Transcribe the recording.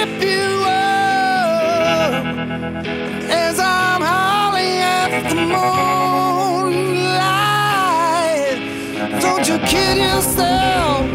rip you up as I'm howling at the moonlight. Don't you kid yourself.